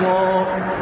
floor.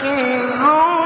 خذوا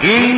in